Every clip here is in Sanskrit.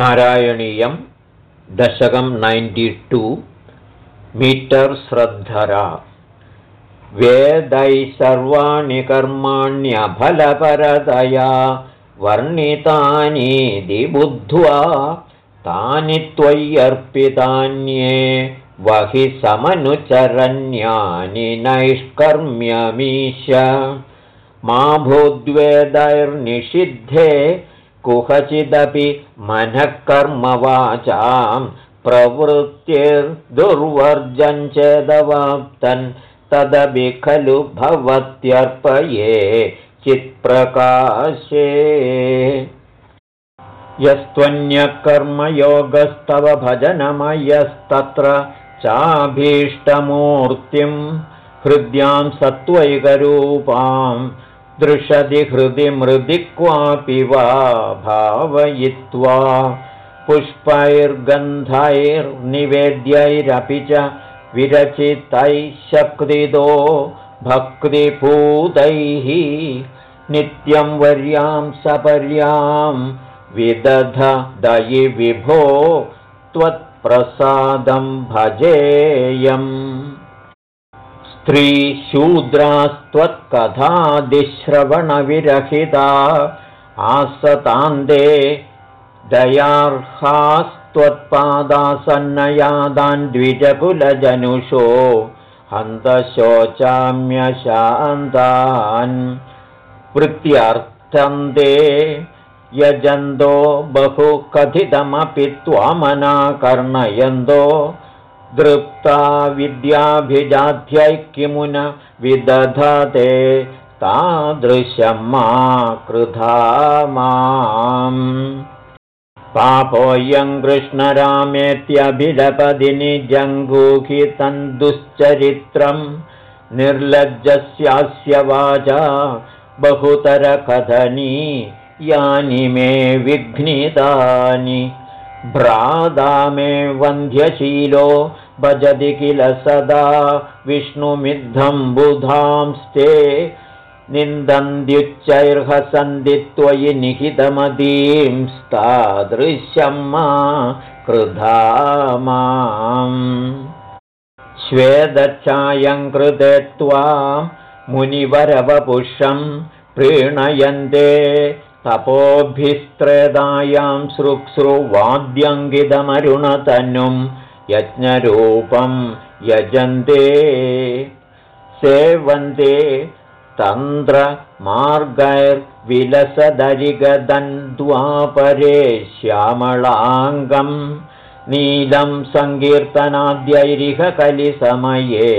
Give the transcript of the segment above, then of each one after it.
नारायणीयं दशकं नैन्टि टु मीटर् श्रद्धरा। वेदैः सर्वाणि कर्माण्यफलपरतया वर्णितानीति बुद्ध्वा तानि त्वय्यर्पितान्ये वहि समनुचरण्यानि नैष्कर्म्यमीश। मा भूद्वेदैर्निषिद्धे कुहचिदपि मनःकर्मवाचां प्रवृत्तिर्दुर्वर्जञ्चेदवाप्तन् तदपि खलु भवत्यर्पये चित्प्रकाशे। यस्त्वन्यकर्मयोगस्तव भजनमयस्तत्र चाभीष्टमूर्तिं हृद्यां सत्त्वैकरूपां दृशति हृदि मृदि क्वापि वा भावयित्वा पुष्पैर्गन्धैर्निवेद्यैरपि च विरचितैः शक्तिदो भक्तिपूतैः नित्यं वर्यां सपर्यां विदधदयि विभो त्वत्प्रसादं भजेयम् स्त्रीशूद्रास्त्वत्कथादिश्रवणविरहिता आसतान्दे दयार्हास्त्वत्पादासन्नयादान् द्विजकुलजनुषो हन्तशोचाम्यशान्तान् वृत्त्यर्थन्ते यजन्तो बहु कथितमपि त्वामनाकर्णयन्तो दृप्ता विद्याभिजाध्यै किमुन विदधते तादृशं मा कृधा माम् पापोऽयं कृष्णरामेत्यभिलपदिनि जङ्गूहितं दुश्चरित्रं निर्लज्जस्यास्य वाचा बहुतरकथनी यानि मे विघ्नितानि भ्राता मे वन्ध्यशीलो भजति किल सदा विष्णुमिद्धं बुधांस्ते निन्दन्त्युच्चैर्हसन्ति त्वयि निहितमदींस्तादृश्यं मा कृधा माम्। श्वेदच्छायं कृते त्वा मुनिवरवपुषं प्रीणयन्ते तपोभिस्त्रेदायां सृक्सृवाद्यङ्गितमरुणतनुं यज्ञरूपं यजन्ते सेवन्ते तन्त्रमार्गैर्विलसदरिगदन्द्वापरे श्यामलाङ्गं नीलं सङ्कीर्तनाद्यैरिह कलिसमये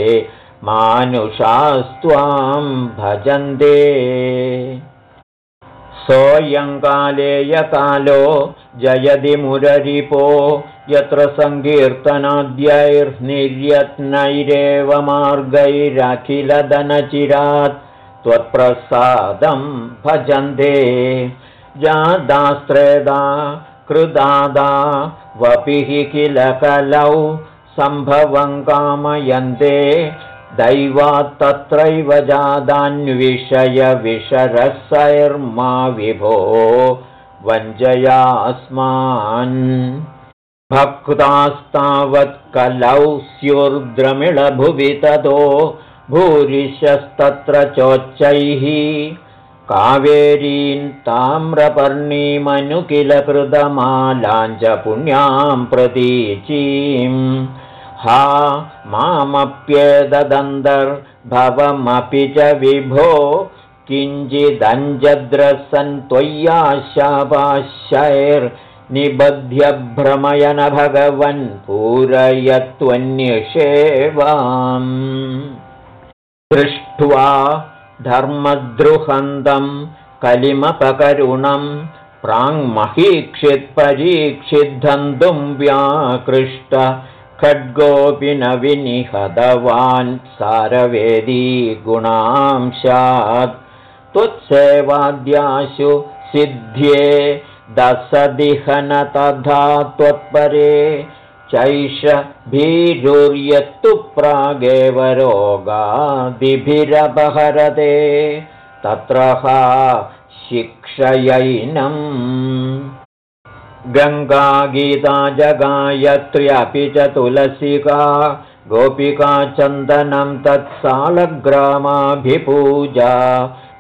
मानुषास्त्वां भजन्ते सोऽयङ्कालेयकालो जयति मुररिपो यत्र सङ्कीर्तनाद्यैर्निर्यत्नैरेव मार्गैरखिलदनचिरात् त्वत्प्रसादं भजन्ते। जादास्त्रेदा कृदादा वपिः किल कलौ सम्भवं कामयन्ते दैवात्तत्रैव जादान्विषयविशरसैर्मा विभो वञ्जयास्मान् भक्तास्तावत्कलौ स्युर्द्रमिळभुवि ततो भूरिशस्तत्र चोच्चैः कावेरीं ताम्रपर्णीमनु किल कृतमालाञ्च पुण्यां प्रतीचीम् हा मामप्येददन्तर्भवमपि च विभो किञ्चिदञ्जद्रसन् त्वय्याशापाशैर्निबध्य भ्रमयन भगवन् पूरयत्वन्यषेवाम्। दृष्ट्वा धर्मद्रुहन्तं कलिमपकरुणं प्राङ्महीक्षित्परीक्षिद्धन्तुं व्याकृष्ट खड्गोऽपि न विनिहतवान् सारवेदी गुणांशात् त्वत्सेवाद्याशु सिद्ध्ये दशदिहन तथा त्वत्परे चैष भीरुर्यत्तु प्रागेव रोगादिभिरपहरते तत्र शिक्षयैनम् गङ्गागीता जगायत्र्यपि च तुलसिका गोपिका चन्दनं तत्सालग्रामाभिपूजा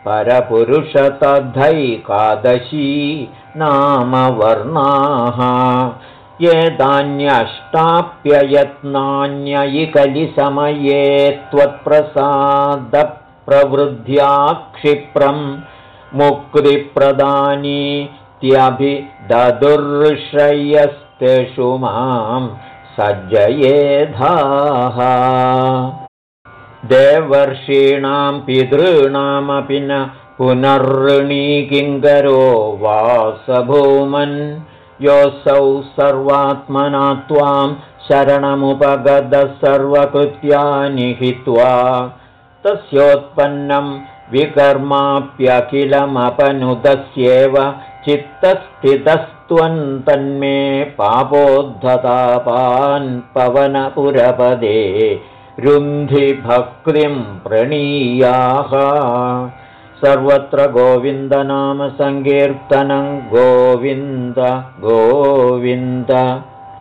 परपुरुषतद्धैकादशी नाम वर्णाः एतान्यष्टाप्ययत्नान्ययिकलिसमये त्वत्प्रसादप्रवृद्ध्या क्षिप्रं मुक्तिप्रदानीत्यभिददुर्षयस्तेषु मां सज्जयेधाः। देवर्षीणां पितॄणामपि न पुनर्णीकिङ्करो वासभूमन्। योऽसौ सर्वात्मना त्वां शरणमुपगतः सर्वकृत्यानि हित्वा तस्योत्पन्नं विकर्माप्यखिलमपनुदस्येव चित्तस्थितस्त्वन्तन्मे पापोद्धतापान् पवनपुरपदे रुन्धिभक्तिं प्रणीयाः। सर्वत्र गोविन्दनामसङ्कीर्तनं गोविन्द गोविन्द